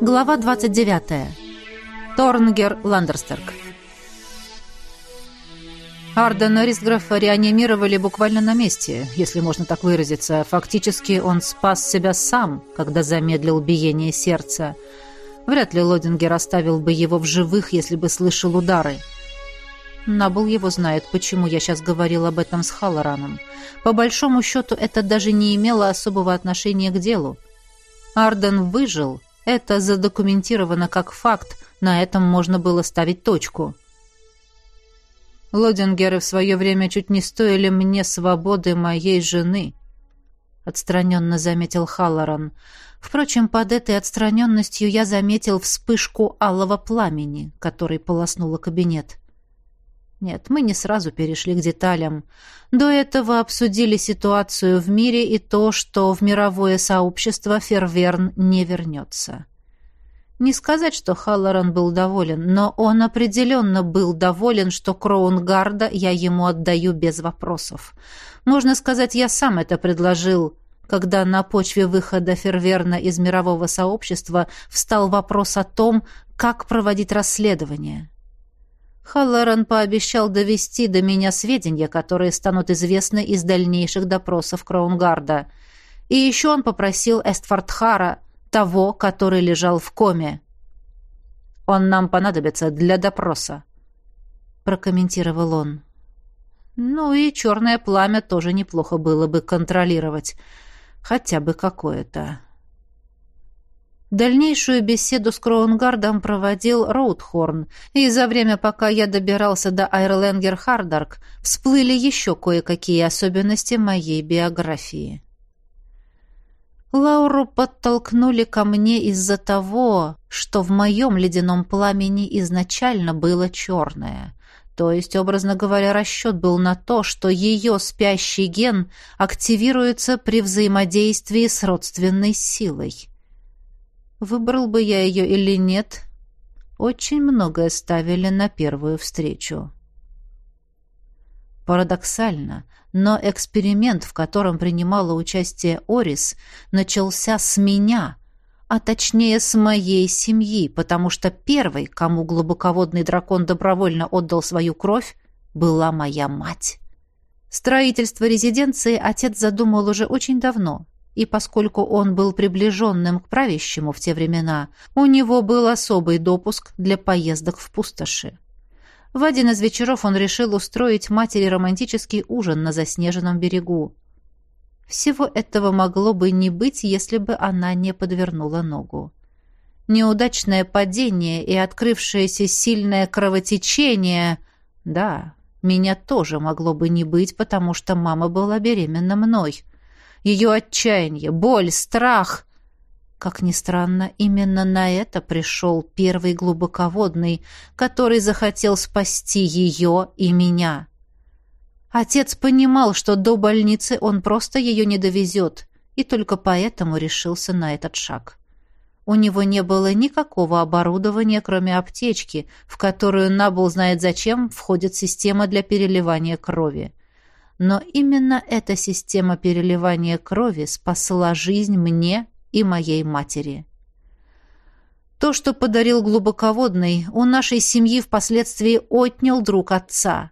Глава 29. Торнгер Ландерстерк. Ардена Ристграфа реанимировали буквально на месте, если можно так выразиться. Фактически он спас себя сам, когда замедлил биение сердца. Вряд ли Лодингер оставил бы его в живых, если бы слышал удары. Набл его знает, почему я сейчас говорил об этом с Халлораном. По большому счету, это даже не имело особого отношения к делу. Арден выжил — это задокументировано как факт, на этом можно было ставить точку. Лодингеры в свое время чуть не стоили мне свободы моей жены, отстраненно заметил Халлоран. Впрочем, под этой отстраненностью я заметил вспышку алого пламени, который полоснула кабинет. Нет, мы не сразу перешли к деталям. До этого обсудили ситуацию в мире и то, что в мировое сообщество Ферверн не вернется. Не сказать, что Халлоран был доволен, но он определенно был доволен, что Кроунгарда я ему отдаю без вопросов. Можно сказать, я сам это предложил, когда на почве выхода Ферверна из мирового сообщества встал вопрос о том, как проводить расследование. Халлоран пообещал довести до меня сведения, которые станут известны из дальнейших допросов Кроунгарда. И еще он попросил Эстфордхара, того, который лежал в коме. «Он нам понадобится для допроса», — прокомментировал он. «Ну и черное пламя тоже неплохо было бы контролировать. Хотя бы какое-то». Дальнейшую беседу с Кроунгардом проводил Роудхорн, и за время, пока я добирался до Айрленгер Хардарк, всплыли еще кое-какие особенности моей биографии. Лауру подтолкнули ко мне из-за того, что в моем ледяном пламени изначально было черное. То есть, образно говоря, расчет был на то, что ее спящий ген активируется при взаимодействии с родственной силой. Выбрал бы я ее или нет, очень многое ставили на первую встречу. Парадоксально, но эксперимент, в котором принимала участие Орис, начался с меня, а точнее с моей семьи, потому что первой, кому глубоководный дракон добровольно отдал свою кровь, была моя мать. Строительство резиденции отец задумал уже очень давно, и поскольку он был приближенным к правящему в те времена, у него был особый допуск для поездок в пустоши. В один из вечеров он решил устроить матери романтический ужин на заснеженном берегу. Всего этого могло бы не быть, если бы она не подвернула ногу. Неудачное падение и открывшееся сильное кровотечение... Да, меня тоже могло бы не быть, потому что мама была беременна мной. Ее отчаяние, боль, страх. Как ни странно, именно на это пришел первый глубоководный, который захотел спасти ее и меня. Отец понимал, что до больницы он просто ее не довезет, и только поэтому решился на этот шаг. У него не было никакого оборудования, кроме аптечки, в которую Набл знает зачем входит система для переливания крови. Но именно эта система переливания крови спасла жизнь мне и моей матери. То, что подарил глубоководный, у нашей семьи впоследствии отнял друг отца,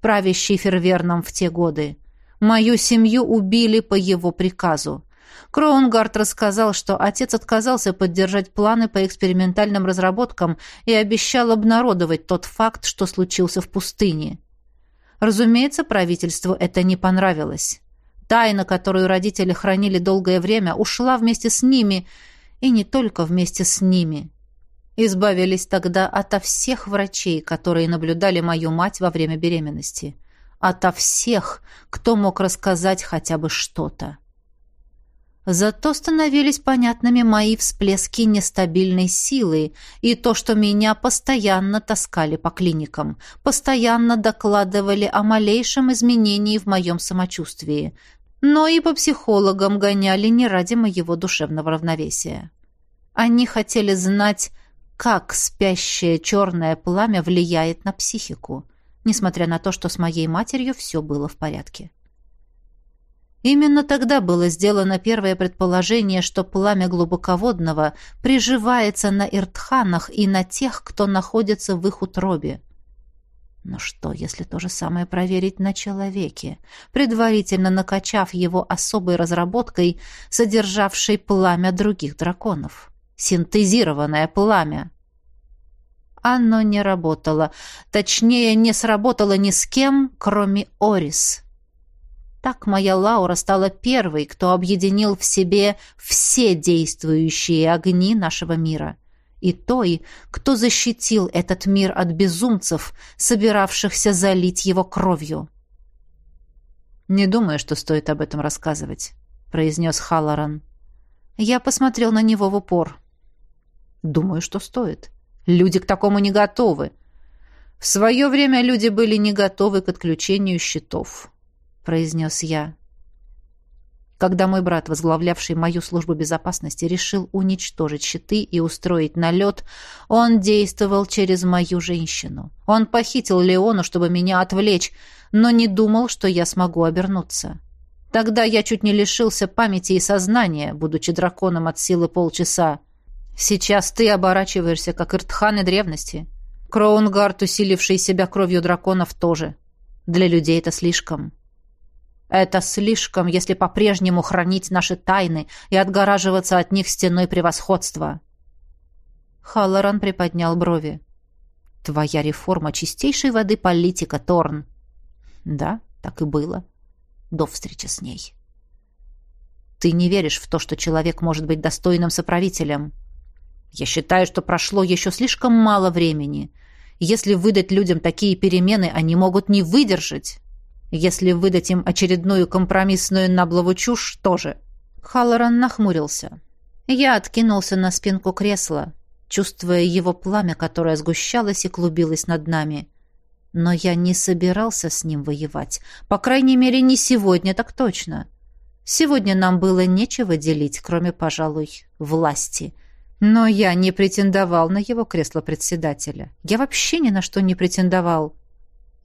правящий Ферверном в те годы. Мою семью убили по его приказу. Кроунгард рассказал, что отец отказался поддержать планы по экспериментальным разработкам и обещал обнародовать тот факт, что случился в пустыне. Разумеется, правительству это не понравилось. Тайна, которую родители хранили долгое время, ушла вместе с ними, и не только вместе с ними. Избавились тогда ото всех врачей, которые наблюдали мою мать во время беременности. Ото всех, кто мог рассказать хотя бы что-то. Зато становились понятными мои всплески нестабильной силы и то, что меня постоянно таскали по клиникам, постоянно докладывали о малейшем изменении в моем самочувствии, но и по психологам гоняли не ради моего душевного равновесия. Они хотели знать, как спящее черное пламя влияет на психику, несмотря на то, что с моей матерью все было в порядке. Именно тогда было сделано первое предположение, что пламя глубоководного приживается на иртханах и на тех, кто находится в их утробе. Но что, если то же самое проверить на человеке, предварительно накачав его особой разработкой, содержавшей пламя других драконов? Синтезированное пламя. Оно не работало. Точнее, не сработало ни с кем, кроме Орис. Так моя Лаура стала первой, кто объединил в себе все действующие огни нашего мира. И той, кто защитил этот мир от безумцев, собиравшихся залить его кровью. «Не думаю, что стоит об этом рассказывать», — произнес Халлоран. Я посмотрел на него в упор. «Думаю, что стоит. Люди к такому не готовы. В свое время люди были не готовы к отключению щитов произнес я. Когда мой брат, возглавлявший мою службу безопасности, решил уничтожить щиты и устроить налет, он действовал через мою женщину. Он похитил Леону, чтобы меня отвлечь, но не думал, что я смогу обернуться. Тогда я чуть не лишился памяти и сознания, будучи драконом от силы полчаса. Сейчас ты оборачиваешься, как Иртханы древности. Кроунгард, усиливший себя кровью драконов, тоже. Для людей это слишком. Это слишком, если по-прежнему хранить наши тайны и отгораживаться от них стеной превосходства. Халлоран приподнял брови. Твоя реформа чистейшей воды политика, Торн. Да, так и было. До встречи с ней. Ты не веришь в то, что человек может быть достойным соправителем. Я считаю, что прошло еще слишком мало времени. Если выдать людям такие перемены, они могут не выдержать. Если выдать им очередную компромиссную наблову чушь, тоже. Халлоран нахмурился. Я откинулся на спинку кресла, чувствуя его пламя, которое сгущалось и клубилось над нами. Но я не собирался с ним воевать. По крайней мере, не сегодня, так точно. Сегодня нам было нечего делить, кроме, пожалуй, власти. Но я не претендовал на его кресло председателя. Я вообще ни на что не претендовал.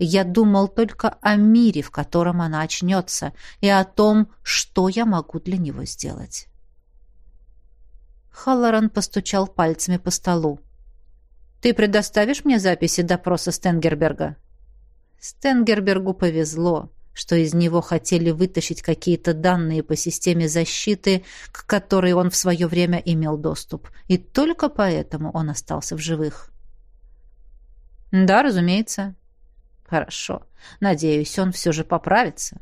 Я думал только о мире, в котором она очнется, и о том, что я могу для него сделать. Халлоран постучал пальцами по столу. «Ты предоставишь мне записи допроса Стенгерберга?» Стенгербергу повезло, что из него хотели вытащить какие-то данные по системе защиты, к которой он в свое время имел доступ, и только поэтому он остался в живых. «Да, разумеется», Хорошо. Надеюсь, он все же поправится.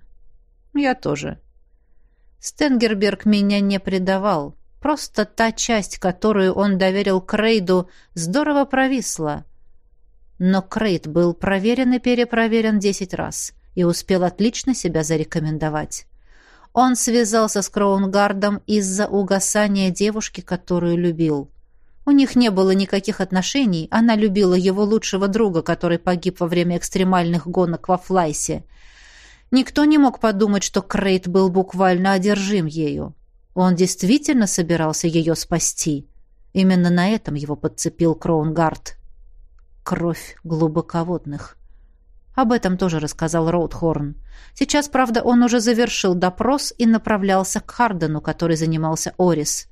Я тоже. Стенгерберг меня не предавал. Просто та часть, которую он доверил Крейду, здорово провисла. Но Крейд был проверен и перепроверен десять раз и успел отлично себя зарекомендовать. Он связался с Кроунгардом из-за угасания девушки, которую любил. У них не было никаких отношений, она любила его лучшего друга, который погиб во время экстремальных гонок во Флайсе. Никто не мог подумать, что Крейт был буквально одержим ею. Он действительно собирался ее спасти. Именно на этом его подцепил Кроунгард. Кровь глубоководных. Об этом тоже рассказал Роудхорн. Сейчас, правда, он уже завершил допрос и направлялся к Хардену, который занимался Орис.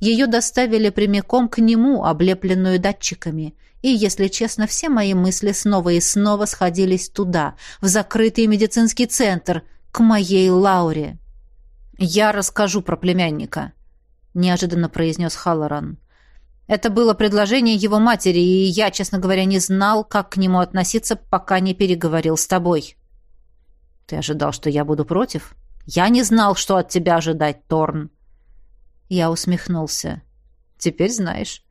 Ее доставили прямиком к нему, облепленную датчиками. И, если честно, все мои мысли снова и снова сходились туда, в закрытый медицинский центр, к моей Лауре. «Я расскажу про племянника», — неожиданно произнес Халлоран. «Это было предложение его матери, и я, честно говоря, не знал, как к нему относиться, пока не переговорил с тобой». «Ты ожидал, что я буду против?» «Я не знал, что от тебя ожидать, Торн», я усмехнулся. «Теперь знаешь.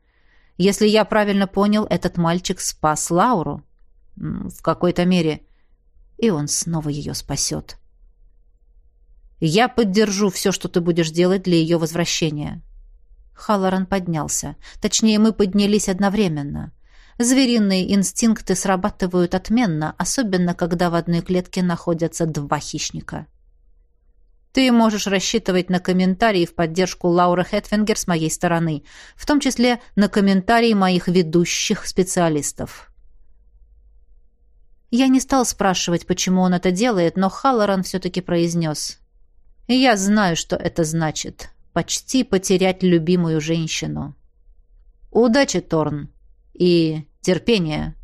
Если я правильно понял, этот мальчик спас Лауру. В какой-то мере. И он снова ее спасет. Я поддержу все, что ты будешь делать для ее возвращения». Халлоран поднялся. Точнее, мы поднялись одновременно. Звериные инстинкты срабатывают отменно, особенно когда в одной клетке находятся два хищника. Ты можешь рассчитывать на комментарии в поддержку Лауры Хэтфингер с моей стороны, в том числе на комментарии моих ведущих специалистов. Я не стал спрашивать, почему он это делает, но Халлоран все-таки произнес. Я знаю, что это значит — почти потерять любимую женщину. Удачи, Торн, и терпения.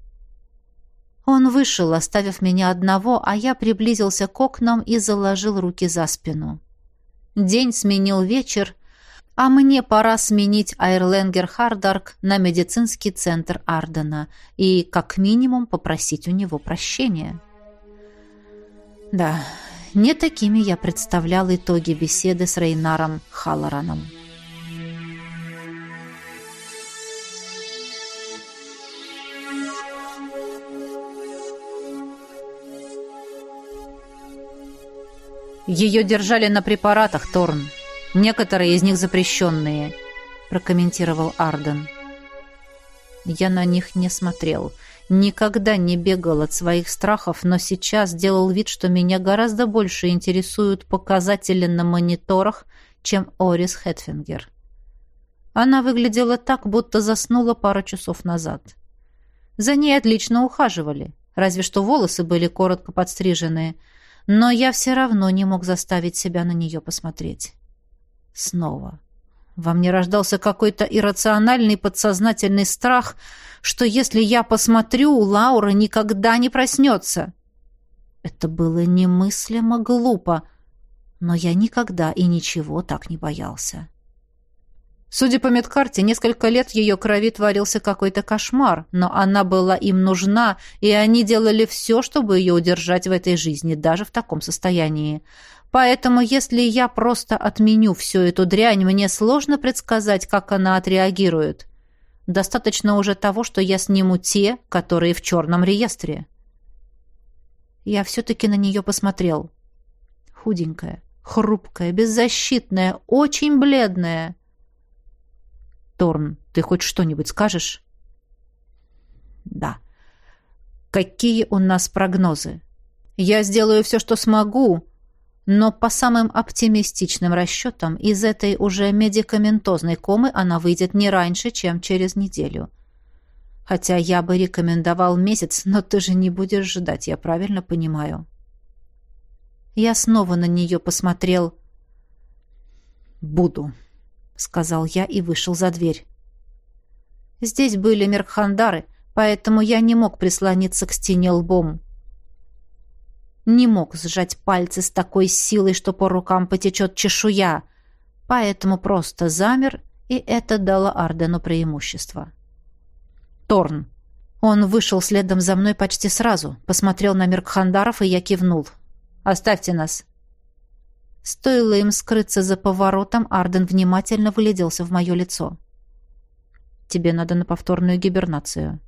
Он вышел, оставив меня одного, а я приблизился к окнам и заложил руки за спину. День сменил вечер, а мне пора сменить Айрленгер Хардарк на медицинский центр Ардена и, как минимум, попросить у него прощения. Да, не такими я представлял итоги беседы с Рейнаром Халлораном. «Ее держали на препаратах, Торн. Некоторые из них запрещенные», — прокомментировал Арден. Я на них не смотрел. Никогда не бегал от своих страхов, но сейчас делал вид, что меня гораздо больше интересуют показатели на мониторах, чем Орис Хэтфингер. Она выглядела так, будто заснула пару часов назад. За ней отлично ухаживали, разве что волосы были коротко подстриженные — но я все равно не мог заставить себя на нее посмотреть. Снова. Во мне рождался какой-то иррациональный подсознательный страх, что если я посмотрю, Лаура никогда не проснется. Это было немыслимо глупо, но я никогда и ничего так не боялся. Судя по медкарте, несколько лет в ее крови творился какой-то кошмар, но она была им нужна, и они делали все, чтобы ее удержать в этой жизни, даже в таком состоянии. Поэтому, если я просто отменю всю эту дрянь, мне сложно предсказать, как она отреагирует. Достаточно уже того, что я сниму те, которые в черном реестре. Я все-таки на нее посмотрел. Худенькая, хрупкая, беззащитная, очень бледная — Торн, ты хоть что-нибудь скажешь? Да. Какие у нас прогнозы? Я сделаю все, что смогу, но по самым оптимистичным расчетам из этой уже медикаментозной комы она выйдет не раньше, чем через неделю. Хотя я бы рекомендовал месяц, но ты же не будешь ждать, я правильно понимаю. Я снова на нее посмотрел. «Буду», — сказал я и вышел за дверь. Здесь были меркхандары, поэтому я не мог прислониться к стене лбом. Не мог сжать пальцы с такой силой, что по рукам потечет чешуя, поэтому просто замер, и это дало Ардену преимущество. «Торн!» Он вышел следом за мной почти сразу, посмотрел на Меркхандаров, и я кивнул. «Оставьте нас!» Стоило им скрыться за поворотом, Арден внимательно выгляделся в мое лицо. «Тебе надо на повторную гибернацию».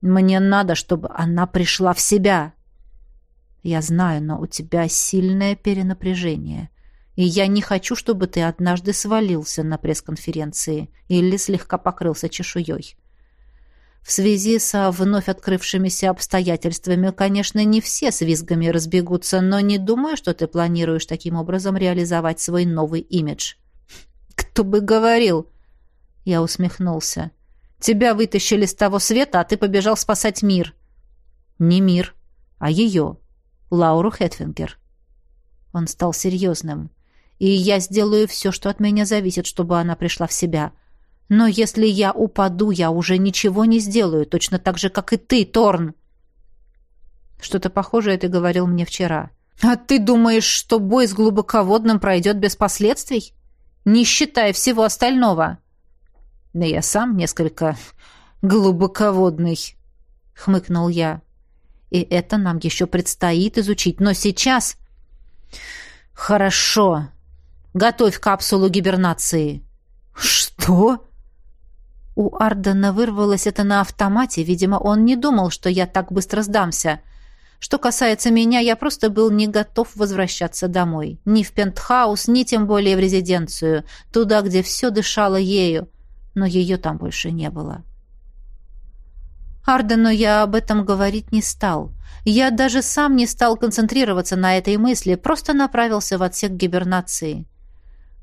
«Мне надо, чтобы она пришла в себя». «Я знаю, но у тебя сильное перенапряжение, и я не хочу, чтобы ты однажды свалился на пресс-конференции или слегка покрылся чешуей. В связи со вновь открывшимися обстоятельствами, конечно, не все с визгами разбегутся, но не думаю, что ты планируешь таким образом реализовать свой новый имидж. Кто бы говорил? Я усмехнулся. Тебя вытащили с того света, а ты побежал спасать мир. Не мир, а ее, Лауру Хэтфингер. Он стал серьезным. И я сделаю все, что от меня зависит, чтобы она пришла в себя. Но если я упаду, я уже ничего не сделаю, точно так же, как и ты, Торн. Что-то похожее ты говорил мне вчера. А ты думаешь, что бой с глубоководным пройдет без последствий? Не считая всего остального. Да я сам несколько глубоководный, хмыкнул я. И это нам еще предстоит изучить. Но сейчас... Хорошо. Готовь капсулу гибернации. Что? У Ардена вырвалось это на автомате, видимо, он не думал, что я так быстро сдамся. Что касается меня, я просто был не готов возвращаться домой. Ни в пентхаус, ни тем более в резиденцию, туда, где все дышало ею. Но ее там больше не было. Ардену я об этом говорить не стал. Я даже сам не стал концентрироваться на этой мысли, просто направился в отсек гибернации.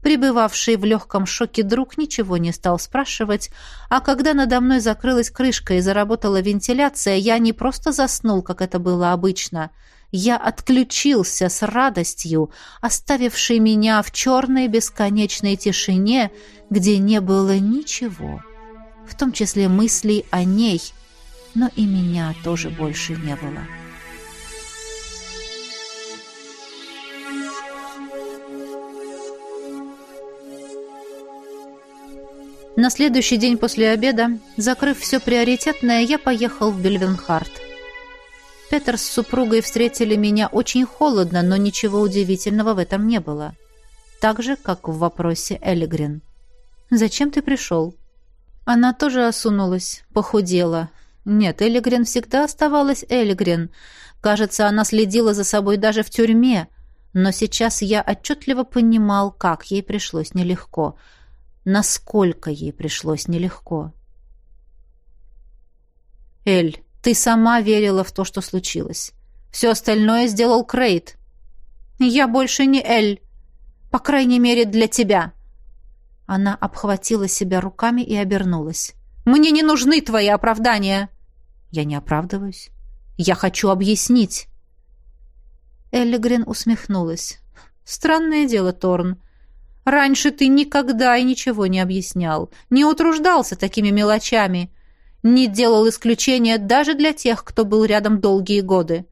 Пребывавший в легком шоке друг ничего не стал спрашивать, а когда надо мной закрылась крышка и заработала вентиляция, я не просто заснул, как это было обычно. я отключился с радостью, оставившей меня в черной бесконечной тишине, где не было ничего, в том числе мыслей о ней, но и меня тоже больше не было. На следующий день после обеда, закрыв все приоритетное, я поехал в Бельвенхарт. Петер с супругой встретили меня очень холодно, но ничего удивительного в этом не было. Так же, как в вопросе Элигрин. «Зачем ты пришел?» Она тоже осунулась, похудела. Нет, Элигрин всегда оставалась Элигрин. Кажется, она следила за собой даже в тюрьме. Но сейчас я отчетливо понимал, как ей пришлось нелегко. Насколько ей пришлось нелегко. «Эль, ты сама верила в то, что случилось. Все остальное сделал Крейт. Я больше не Эль. По крайней мере, для тебя. Она обхватила себя руками и обернулась. Мне не нужны твои оправдания. Я не оправдываюсь. Я хочу объяснить. Эллигрин усмехнулась. Странное дело, Торн. Раньше ты никогда и ничего не объяснял, не утруждался такими мелочами не делал исключения даже для тех, кто был рядом долгие годы.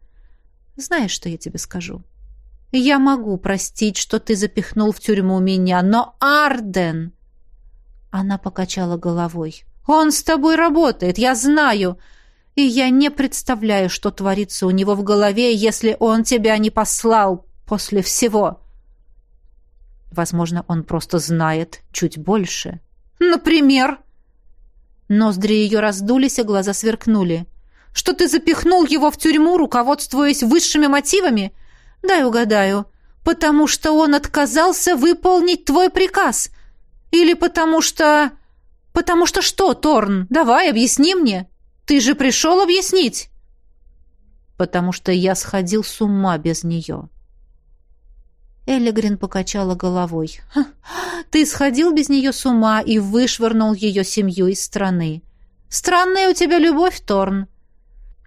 Знаешь, что я тебе скажу? Я могу простить, что ты запихнул в тюрьму меня, но Арден... Она покачала головой. Он с тобой работает, я знаю. И я не представляю, что творится у него в голове, если он тебя не послал после всего. Возможно, он просто знает чуть больше. Например, Ноздри ее раздулись, а глаза сверкнули. «Что ты запихнул его в тюрьму, руководствуясь высшими мотивами? Дай угадаю. Потому что он отказался выполнить твой приказ? Или потому что... Потому что что, Торн? Давай, объясни мне. Ты же пришел объяснить?» «Потому что я сходил с ума без нее». Эллигрин покачала головой. «Ты сходил без нее с ума и вышвырнул ее семью из страны. Странная у тебя любовь, Торн.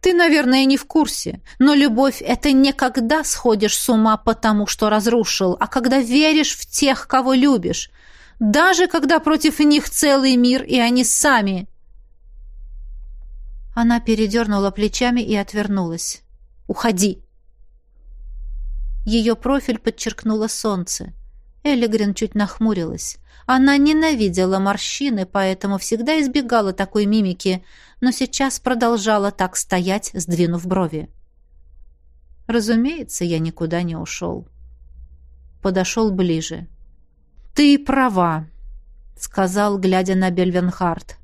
Ты, наверное, не в курсе, но любовь — это не когда сходишь с ума потому, что разрушил, а когда веришь в тех, кого любишь, даже когда против них целый мир, и они сами». Она передернула плечами и отвернулась. «Уходи!» Ее профиль подчеркнуло солнце. Элигрин чуть нахмурилась. Она ненавидела морщины, поэтому всегда избегала такой мимики, но сейчас продолжала так стоять, сдвинув брови. Разумеется, я никуда не ушел. Подошел ближе. «Ты права», — сказал, глядя на Бельвенхарт.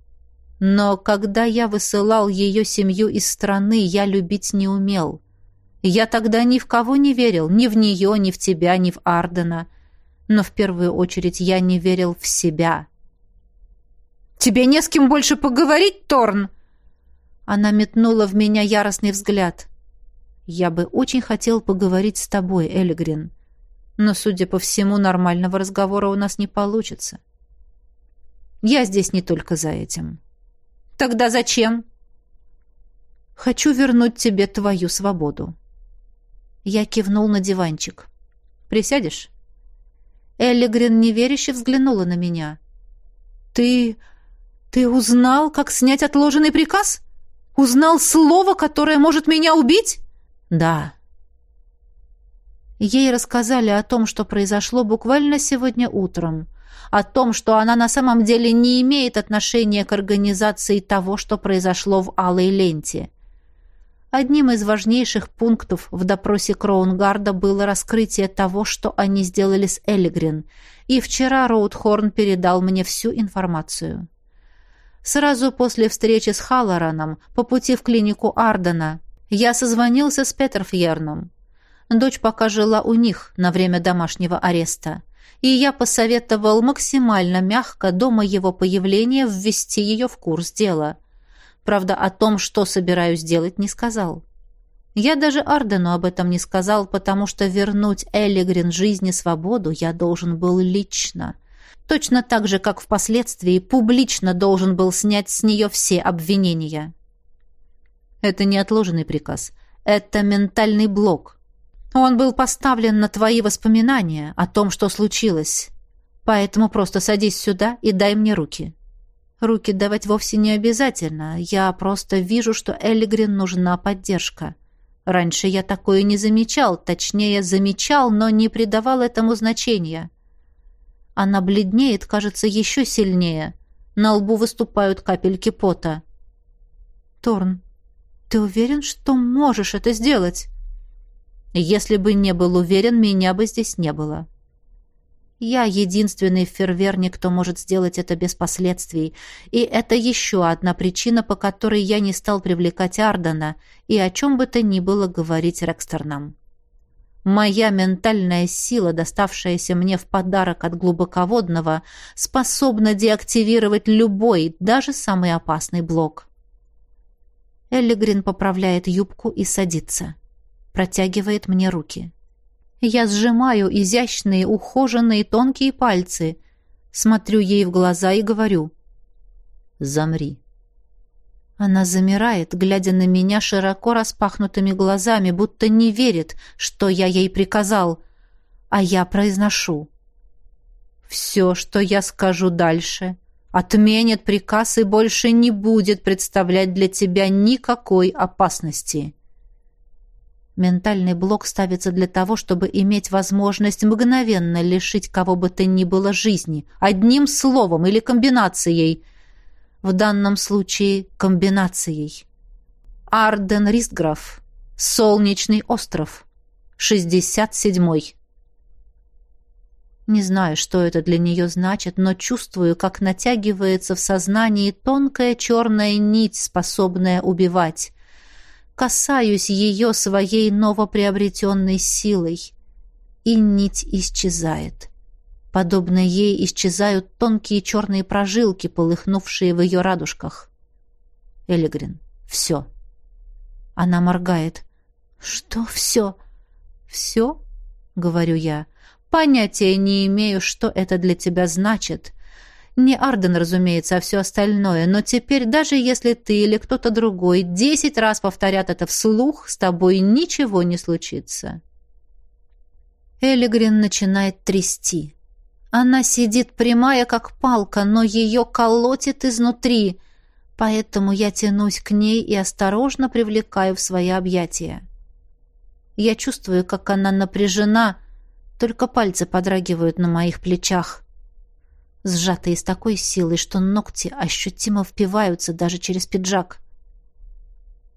«Но когда я высылал ее семью из страны, я любить не умел. Я тогда ни в кого не верил, ни в нее, ни в тебя, ни в Ардена. Но в первую очередь я не верил в себя. «Тебе не с кем больше поговорить, Торн?» Она метнула в меня яростный взгляд. «Я бы очень хотел поговорить с тобой, Элигрин. Но, судя по всему, нормального разговора у нас не получится. Я здесь не только за этим». «Тогда зачем?» «Хочу вернуть тебе твою свободу». Я кивнул на диванчик. «Присядешь?» Эллигрин неверяще взглянула на меня. «Ты... ты узнал, как снять отложенный приказ? Узнал слово, которое может меня убить?» «Да». Ей рассказали о том, что произошло буквально сегодня утром. О том, что она на самом деле не имеет отношения к организации того, что произошло в Алой Ленте. Одним из важнейших пунктов в допросе Кроунгарда было раскрытие того, что они сделали с Элигрин, и вчера Роудхорн передал мне всю информацию. Сразу после встречи с Халлораном по пути в клинику Ардена я созвонился с Петерфьерном. Дочь пока жила у них на время домашнего ареста, и я посоветовал максимально мягко до моего появления ввести ее в курс дела – Правда, о том, что собираюсь делать, не сказал. Я даже Ардену об этом не сказал, потому что вернуть Эллигрин жизни свободу я должен был лично. Точно так же, как впоследствии публично должен был снять с нее все обвинения. Это неотложный приказ. Это ментальный блок. Он был поставлен на твои воспоминания о том, что случилось. Поэтому просто садись сюда и дай мне руки. Руки давать вовсе не обязательно. Я просто вижу, что Элигрин нужна поддержка. Раньше я такое не замечал, точнее, замечал, но не придавал этому значения. Она бледнеет, кажется, еще сильнее. На лбу выступают капельки пота. Торн, ты уверен, что можешь это сделать? Если бы не был уверен, меня бы здесь не было. Я единственный ферверник, кто может сделать это без последствий, и это еще одна причина, по которой я не стал привлекать Ардена и о чем бы то ни было говорить Рекстернам. Моя ментальная сила, доставшаяся мне в подарок от глубоководного, способна деактивировать любой, даже самый опасный блок. Эллигрин поправляет юбку и садится. Протягивает мне руки. Я сжимаю изящные, ухоженные тонкие пальцы, смотрю ей в глаза и говорю «Замри». Она замирает, глядя на меня широко распахнутыми глазами, будто не верит, что я ей приказал, а я произношу. «Все, что я скажу дальше, отменит приказ и больше не будет представлять для тебя никакой опасности». Ментальный блок ставится для того, чтобы иметь возможность мгновенно лишить кого бы то ни было жизни, одним словом или комбинацией. В данном случае комбинацией. Арден Ристграф. Солнечный остров. 67-й. Не знаю, что это для нее значит, но чувствую, как натягивается в сознании тонкая черная нить, способная убивать касаюсь ее своей новоприобретенной силой, и нить исчезает. Подобно ей исчезают тонкие черные прожилки, полыхнувшие в ее радужках. Элигрин, все. Она моргает. Что все? Все? Говорю я. Понятия не имею, что это для тебя значит, не Арден, разумеется, а все остальное, но теперь даже если ты или кто-то другой десять раз повторят это вслух, с тобой ничего не случится. Элигрин начинает трясти. Она сидит прямая, как палка, но ее колотит изнутри, поэтому я тянусь к ней и осторожно привлекаю в свои объятия. Я чувствую, как она напряжена, только пальцы подрагивают на моих плечах сжатые с такой силой, что ногти ощутимо впиваются даже через пиджак.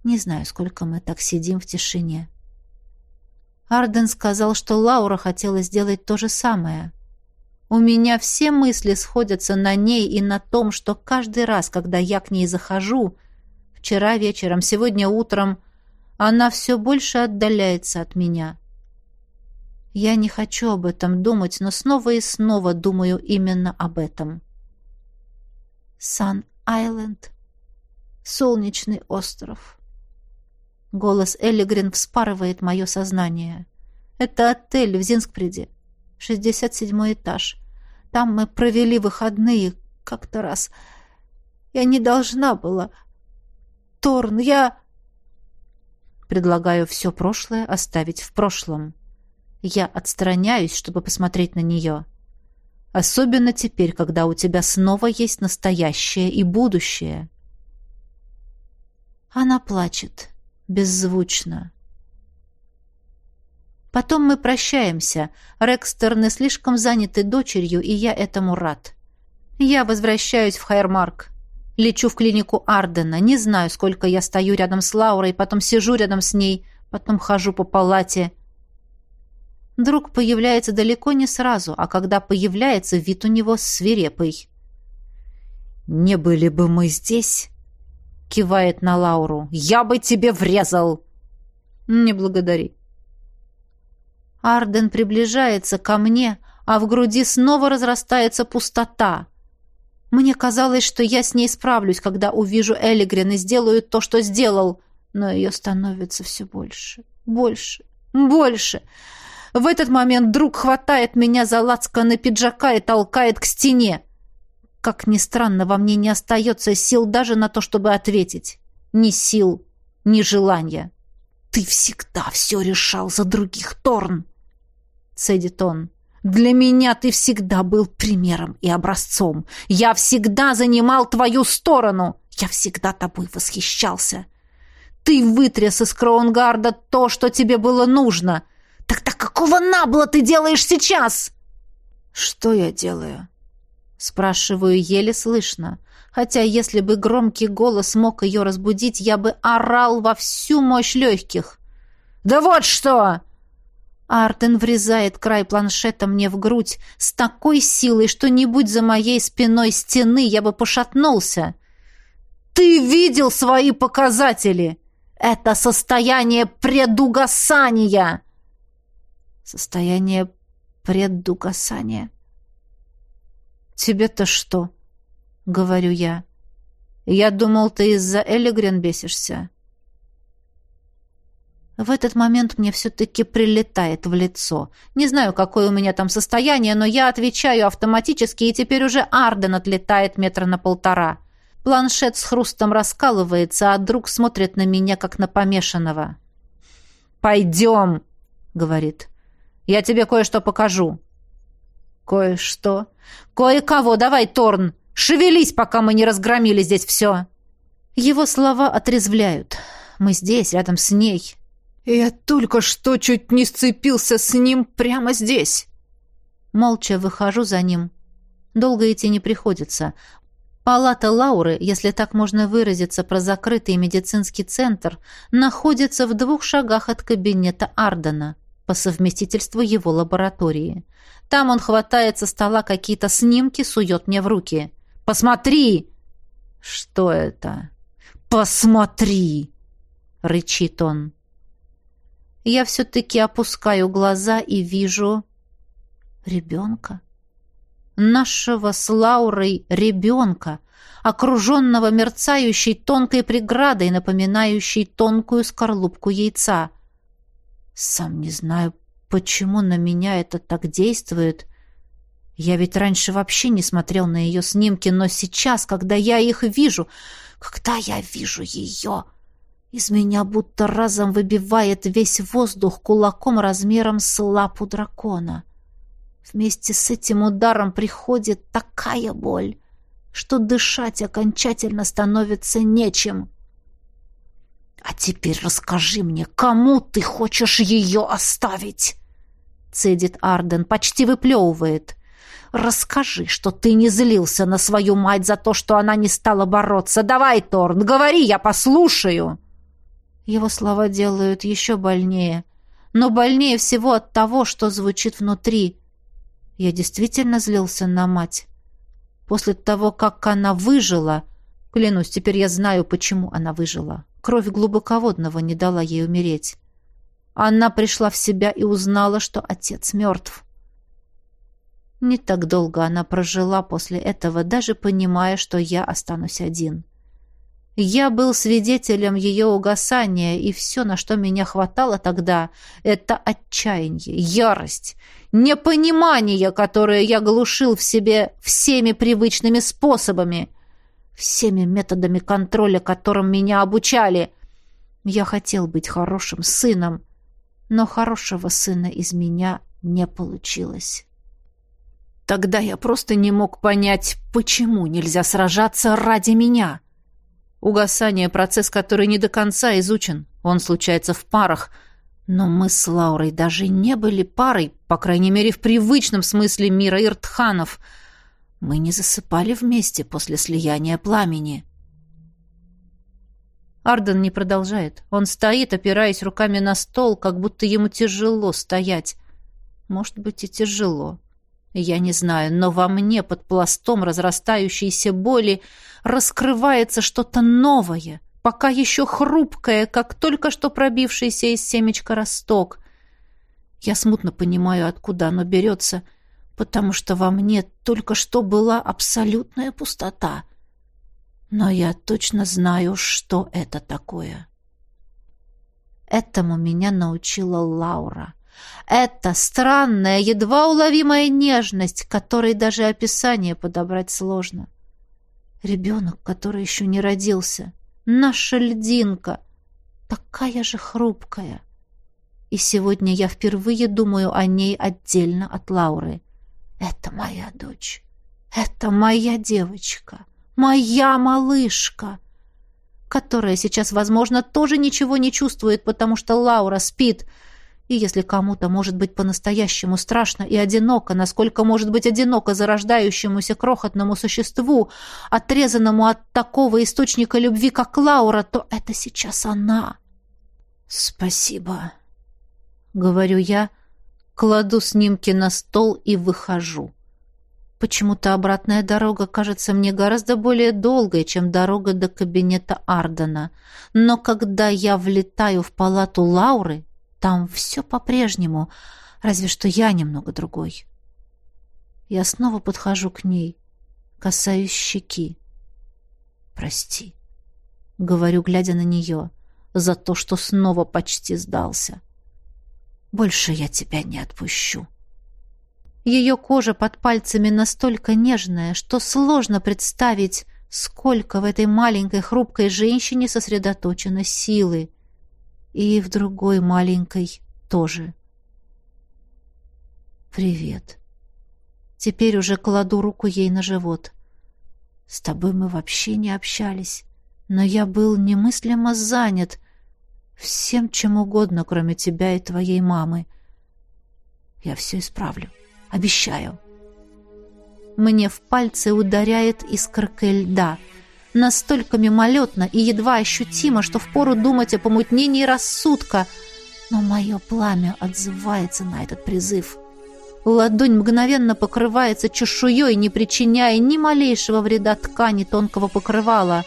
Не знаю, сколько мы так сидим в тишине. Арден сказал, что Лаура хотела сделать то же самое. У меня все мысли сходятся на ней и на том, что каждый раз, когда я к ней захожу, вчера вечером, сегодня утром, она все больше отдаляется от меня. Я не хочу об этом думать, но снова и снова думаю именно об этом. Сан-Айленд. Солнечный остров. Голос Эллигрин вспарывает мое сознание. Это отель в Зинскпреде. 67 этаж. Там мы провели выходные как-то раз. Я не должна была... Торн, я... Предлагаю все прошлое оставить в прошлом. Я отстраняюсь, чтобы посмотреть на нее. Особенно теперь, когда у тебя снова есть настоящее и будущее. Она плачет, беззвучно. Потом мы прощаемся. Рекстерны слишком заняты дочерью, и я этому рад. Я возвращаюсь в Хайермарк. Лечу в клинику Ардена. Не знаю, сколько я стою рядом с Лаурой, потом сижу рядом с ней, потом хожу по палате. Друг появляется далеко не сразу, а когда появляется, вид у него свирепый. «Не были бы мы здесь?» — кивает на Лауру. «Я бы тебе врезал!» «Не благодари». Арден приближается ко мне, а в груди снова разрастается пустота. Мне казалось, что я с ней справлюсь, когда увижу Элигрен и сделаю то, что сделал, но ее становится все больше, больше, больше. В этот момент друг хватает меня за лацканы пиджака и толкает к стене. Как ни странно, во мне не остается сил даже на то, чтобы ответить. Ни сил, ни желания. «Ты всегда все решал за других, Торн!» — цедит он. «Для меня ты всегда был примером и образцом. Я всегда занимал твою сторону. Я всегда тобой восхищался. Ты вытряс из Кроунгарда то, что тебе было нужно. Тогда какого набла ты делаешь сейчас?» «Что я делаю?» Спрашиваю еле слышно. Хотя если бы громкий голос мог ее разбудить, я бы орал во всю мощь легких. «Да вот что!» Артен врезает край планшета мне в грудь с такой силой, что не будь за моей спиной стены, я бы пошатнулся. «Ты видел свои показатели! Это состояние предугасания!» «Состояние предугасания?» «Тебе-то что?» — говорю я. «Я думал, ты из-за Элигрен бесишься». В этот момент мне все-таки прилетает в лицо. Не знаю, какое у меня там состояние, но я отвечаю автоматически, и теперь уже Арден отлетает метра на полтора. Планшет с хрустом раскалывается, а друг смотрит на меня, как на помешанного. «Пойдем!» — говорит. «Я тебе кое-что покажу». «Кое-что?» «Кое-кого! Давай, Торн! Шевелись, пока мы не разгромили здесь все!» Его слова отрезвляют. Мы здесь, рядом с ней. я только что чуть не сцепился с ним прямо здесь. Молча выхожу за ним. Долго идти не приходится. Палата Лауры, если так можно выразиться про закрытый медицинский центр, находится в двух шагах от кабинета Ардена, по совместительству его лаборатории. Там он хватает со стола какие-то снимки, сует мне в руки. «Посмотри!» «Что это?» «Посмотри!» — рычит он. Я все-таки опускаю глаза и вижу ребенка. Нашего с Лаурой ребенка, окруженного мерцающей тонкой преградой, напоминающей тонкую скорлупку яйца. Сам не знаю, Почему на меня это так действует? Я ведь раньше вообще не смотрел на ее снимки, но сейчас, когда я их вижу, когда я вижу ее, из меня будто разом выбивает весь воздух кулаком размером с лапу дракона. Вместе с этим ударом приходит такая боль, что дышать окончательно становится нечем. «А теперь расскажи мне, кому ты хочешь ее оставить?» Цедит Арден, почти выплевывает. «Расскажи, что ты не злился на свою мать за то, что она не стала бороться. Давай, Торн, говори, я послушаю!» Его слова делают еще больнее. Но больнее всего от того, что звучит внутри. Я действительно злился на мать. После того, как она выжила... Клянусь, теперь я знаю, почему она выжила. Кровь глубоководного не дала ей умереть. Она пришла в себя и узнала, что отец мертв. Не так долго она прожила после этого, даже понимая, что я останусь один. Я был свидетелем ее угасания, и все, на что меня хватало тогда, это отчаяние, ярость, непонимание, которое я глушил в себе всеми привычными способами, всеми методами контроля, которым меня обучали. Я хотел быть хорошим сыном, но хорошего сына из меня не получилось. Тогда я просто не мог понять, почему нельзя сражаться ради меня. Угасание — процесс, который не до конца изучен. Он случается в парах. Но мы с Лаурой даже не были парой, по крайней мере, в привычном смысле мира Иртханов. Мы не засыпали вместе после слияния пламени. Арден не продолжает. Он стоит, опираясь руками на стол, как будто ему тяжело стоять. Может быть, и тяжело. Я не знаю, но во мне под пластом разрастающейся боли раскрывается что-то новое, пока еще хрупкое, как только что пробившийся из семечка росток. Я смутно понимаю, откуда оно берется, потому что во мне только что была абсолютная пустота — но я точно знаю, что это такое. Этому меня научила Лаура. Это странная, едва уловимая нежность, которой даже описание подобрать сложно. Ребенок, который еще не родился. Наша льдинка. такая же хрупкая. И сегодня я впервые думаю о ней отдельно от Лауры. Это моя дочь. Это моя девочка. Моя малышка, которая сейчас, возможно, тоже ничего не чувствует, потому что Лаура спит. И если кому-то может быть по-настоящему страшно и одиноко, насколько может быть одиноко зарождающемуся крохотному существу, отрезанному от такого источника любви, как Лаура, то это сейчас она. «Спасибо», — говорю я, кладу снимки на стол и выхожу. Почему-то обратная дорога кажется мне гораздо более долгой, чем дорога до кабинета Ардена. Но когда я влетаю в палату Лауры, там все по-прежнему, разве что я немного другой. Я снова подхожу к ней, касаюсь щеки. «Прости», — говорю, глядя на нее, — «за то, что снова почти сдался. Больше я тебя не отпущу». Ее кожа под пальцами настолько нежная, что сложно представить, сколько в этой маленькой хрупкой женщине сосредоточено силы. И в другой маленькой тоже. «Привет». Теперь уже кладу руку ей на живот. «С тобой мы вообще не общались, но я был немыслимо занят всем чем угодно, кроме тебя и твоей мамы. Я все исправлю». Обещаю. Мне в пальцы ударяет искорка льда. Настолько мимолетно и едва ощутимо, что впору думать о помутнении рассудка. Но мое пламя отзывается на этот призыв. Ладонь мгновенно покрывается чешуей, не причиняя ни малейшего вреда ткани тонкого покрывала.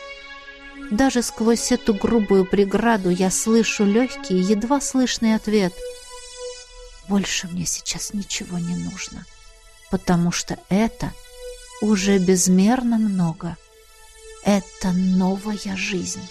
Даже сквозь эту грубую преграду я слышу легкий, едва слышный ответ — больше мне сейчас ничего не нужно, потому что это уже безмерно много. Это новая жизнь.